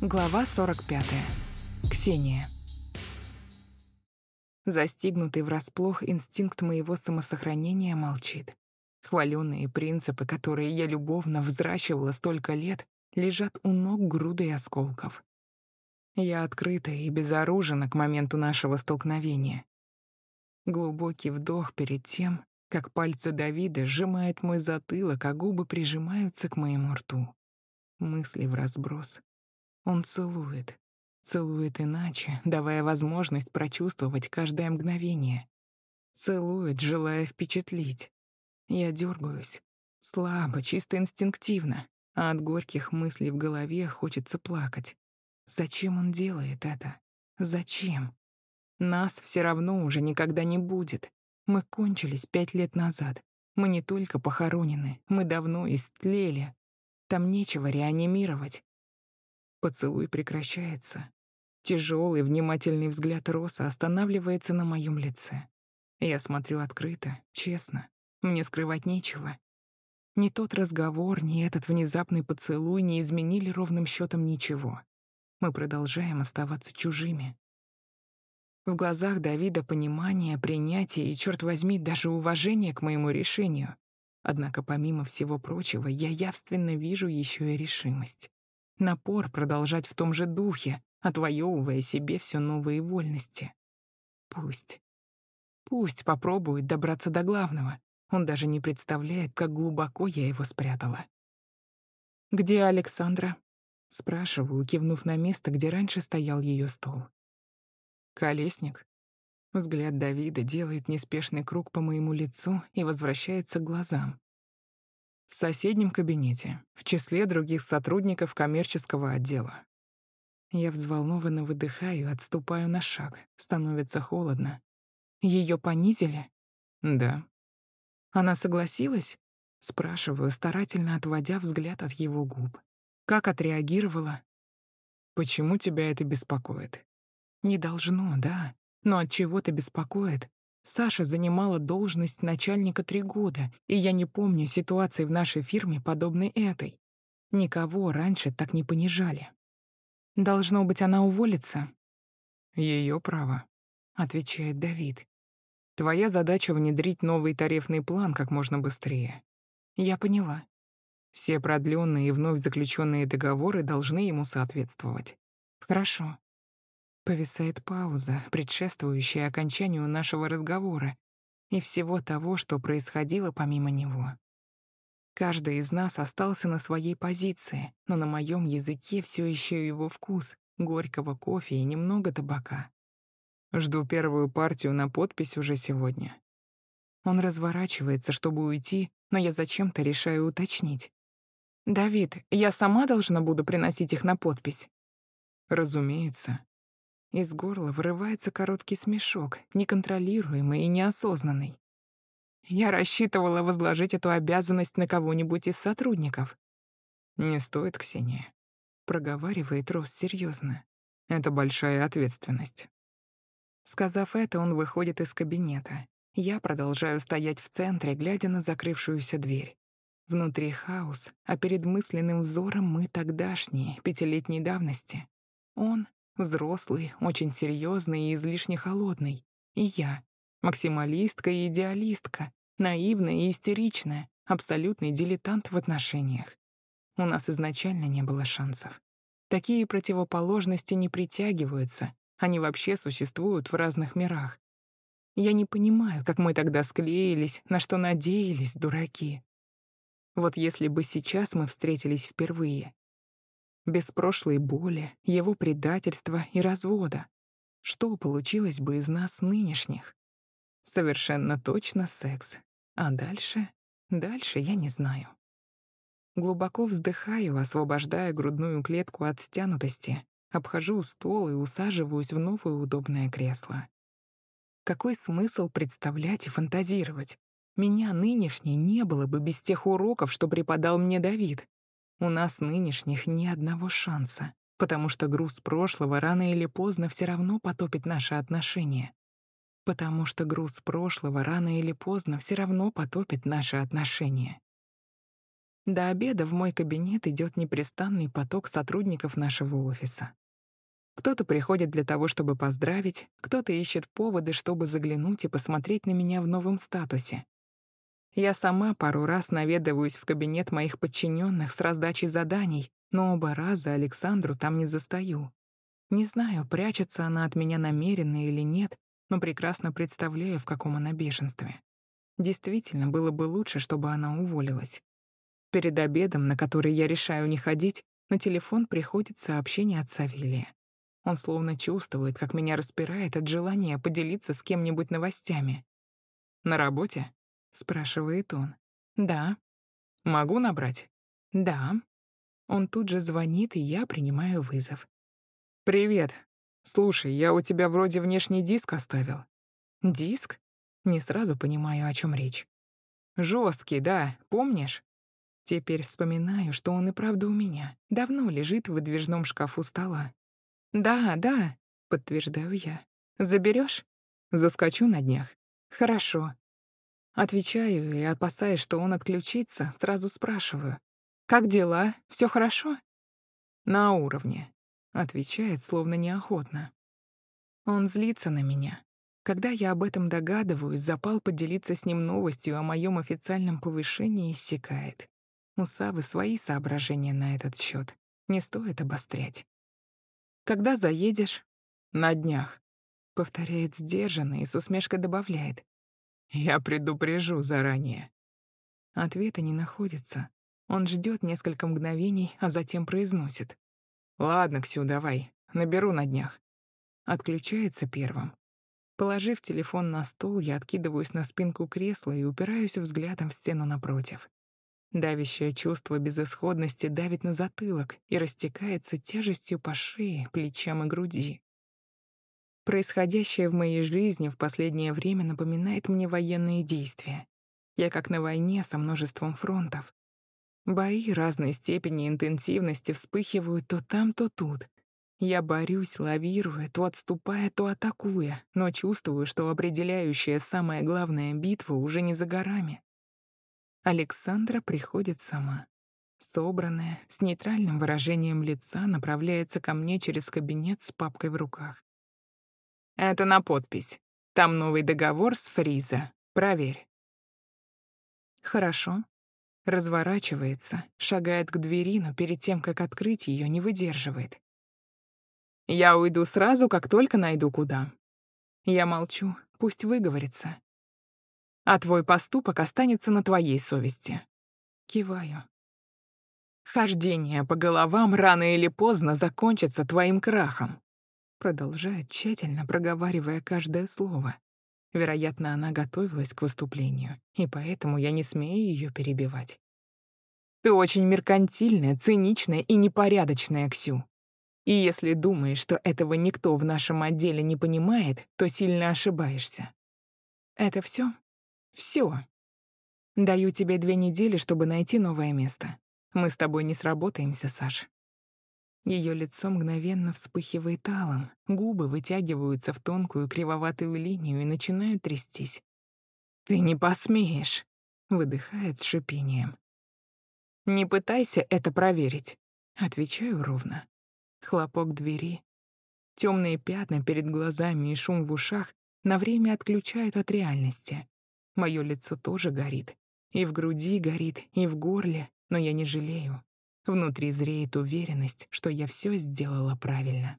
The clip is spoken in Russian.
Глава 45. Ксения. Застигнутый врасплох инстинкт моего самосохранения молчит. Хваленные принципы, которые я любовно взращивала столько лет, лежат у ног грудой осколков. Я открыта и безоружена к моменту нашего столкновения. Глубокий вдох перед тем, как пальцы Давида сжимают мой затылок, а губы прижимаются к моему рту. Мысли в разброс. Он целует. Целует иначе, давая возможность прочувствовать каждое мгновение. Целует, желая впечатлить. Я дергаюсь. Слабо, чисто инстинктивно, а от горьких мыслей в голове хочется плакать. Зачем он делает это? Зачем? Нас все равно уже никогда не будет. Мы кончились пять лет назад. Мы не только похоронены, мы давно истлели. Там нечего реанимировать. Поцелуй прекращается. Тяжелый, внимательный взгляд Роса останавливается на моем лице. Я смотрю открыто, честно. Мне скрывать нечего. Ни тот разговор, ни этот внезапный поцелуй не изменили ровным счетом ничего. Мы продолжаем оставаться чужими. В глазах Давида понимание, принятие и, черт возьми, даже уважение к моему решению. Однако, помимо всего прочего, я явственно вижу еще и решимость. Напор продолжать в том же духе, отвоевывая себе все новые вольности. Пусть. Пусть попробует добраться до главного. Он даже не представляет, как глубоко я его спрятала. «Где Александра?» — спрашиваю, кивнув на место, где раньше стоял ее стол. Колесник. Взгляд Давида делает неспешный круг по моему лицу и возвращается к глазам. В соседнем кабинете, в числе других сотрудников коммерческого отдела. Я взволнованно выдыхаю, отступаю на шаг. Становится холодно. Ее понизили? Да. Она согласилась? Спрашиваю, старательно отводя взгляд от его губ. Как отреагировала? Почему тебя это беспокоит? Не должно, да. Но от чего-то беспокоит. Саша занимала должность начальника три года, и я не помню ситуации в нашей фирме, подобной этой. Никого раньше так не понижали. Должно быть, она уволится. Ее право, отвечает Давид. Твоя задача внедрить новый тарифный план как можно быстрее. Я поняла. Все продленные и вновь заключенные договоры должны ему соответствовать. Хорошо. Повисает пауза, предшествующая окончанию нашего разговора и всего того, что происходило помимо него. Каждый из нас остался на своей позиции, но на моем языке все еще его вкус, горького кофе и немного табака. Жду первую партию на подпись уже сегодня. Он разворачивается, чтобы уйти, но я зачем-то решаю уточнить. «Давид, я сама должна буду приносить их на подпись?» «Разумеется», из горла вырывается короткий смешок, неконтролируемый и неосознанный. Я рассчитывала возложить эту обязанность на кого-нибудь из сотрудников. «Не стоит, Ксения», — проговаривает Рос серьезно. «Это большая ответственность». Сказав это, он выходит из кабинета. Я продолжаю стоять в центре, глядя на закрывшуюся дверь. Внутри хаос, а перед мысленным взором мы тогдашние, пятилетней давности. Он Взрослый, очень серьезный и излишне холодный. И я. Максималистка и идеалистка. Наивная и истеричная. Абсолютный дилетант в отношениях. У нас изначально не было шансов. Такие противоположности не притягиваются. Они вообще существуют в разных мирах. Я не понимаю, как мы тогда склеились, на что надеялись, дураки. Вот если бы сейчас мы встретились впервые, без прошлой боли, его предательства и развода. Что получилось бы из нас нынешних? Совершенно точно секс. А дальше? Дальше я не знаю. Глубоко вздыхаю, освобождая грудную клетку от стянутости, обхожу стол и усаживаюсь в новое удобное кресло. Какой смысл представлять и фантазировать? Меня нынешней не было бы без тех уроков, что преподал мне Давид. У нас нынешних ни одного шанса, потому что груз прошлого рано или поздно все равно потопит наши отношения. Потому что груз прошлого рано или поздно все равно потопит наши отношения. До обеда в мой кабинет идет непрестанный поток сотрудников нашего офиса. Кто-то приходит для того, чтобы поздравить, кто-то ищет поводы, чтобы заглянуть и посмотреть на меня в новом статусе. Я сама пару раз наведываюсь в кабинет моих подчиненных с раздачей заданий, но оба раза Александру там не застаю. Не знаю, прячется она от меня намеренно или нет, но прекрасно представляю, в каком она бешенстве. Действительно, было бы лучше, чтобы она уволилась. Перед обедом, на который я решаю не ходить, на телефон приходит сообщение от Савелия. Он словно чувствует, как меня распирает от желания поделиться с кем-нибудь новостями. «На работе?» — спрашивает он. «Да». «Могу набрать?» «Да». Он тут же звонит, и я принимаю вызов. «Привет. Слушай, я у тебя вроде внешний диск оставил». «Диск?» Не сразу понимаю, о чем речь. Жесткий, да, помнишь? Теперь вспоминаю, что он и правда у меня. Давно лежит в выдвижном шкафу стола. «Да, да», — подтверждаю я. Заберешь? Заскочу на днях. Хорошо. Отвечаю и, опасаясь, что он отключится, сразу спрашиваю. «Как дела? Все хорошо?» «На уровне», — отвечает, словно неохотно. Он злится на меня. Когда я об этом догадываюсь, запал поделиться с ним новостью о моем официальном повышении иссякает. У Савы свои соображения на этот счет. Не стоит обострять. «Когда заедешь?» «На днях», — повторяет сдержанно и с усмешкой добавляет. Я предупрежу заранее. Ответа не находится. Он ждет несколько мгновений, а затем произносит. «Ладно, Ксю, давай. Наберу на днях». Отключается первым. Положив телефон на стол, я откидываюсь на спинку кресла и упираюсь взглядом в стену напротив. Давящее чувство безысходности давит на затылок и растекается тяжестью по шее, плечам и груди. Происходящее в моей жизни в последнее время напоминает мне военные действия. Я как на войне со множеством фронтов. Бои разной степени интенсивности вспыхивают то там, то тут. Я борюсь, лавируя, то отступая, то атакуя, но чувствую, что определяющая самая главная битва уже не за горами. Александра приходит сама. Собранная, с нейтральным выражением лица, направляется ко мне через кабинет с папкой в руках. Это на подпись. Там новый договор с Фриза. Проверь. Хорошо. Разворачивается, шагает к двери, но перед тем, как открыть ее, не выдерживает. Я уйду сразу, как только найду куда. Я молчу, пусть выговорится. А твой поступок останется на твоей совести. Киваю. Хождение по головам рано или поздно закончится твоим крахом. Продолжает тщательно проговаривая каждое слово. Вероятно, она готовилась к выступлению, и поэтому я не смею ее перебивать. «Ты очень меркантильная, циничная и непорядочная, Ксю. И если думаешь, что этого никто в нашем отделе не понимает, то сильно ошибаешься. Это все? Все. Даю тебе две недели, чтобы найти новое место. Мы с тобой не сработаемся, Саш. Ее лицо мгновенно вспыхивает алым, губы вытягиваются в тонкую кривоватую линию и начинают трястись. «Ты не посмеешь!» — выдыхает с шипением. «Не пытайся это проверить», — отвечаю ровно. Хлопок двери. Темные пятна перед глазами и шум в ушах на время отключают от реальности. Мое лицо тоже горит. И в груди горит, и в горле, но я не жалею. Внутри зреет уверенность, что я все сделала правильно.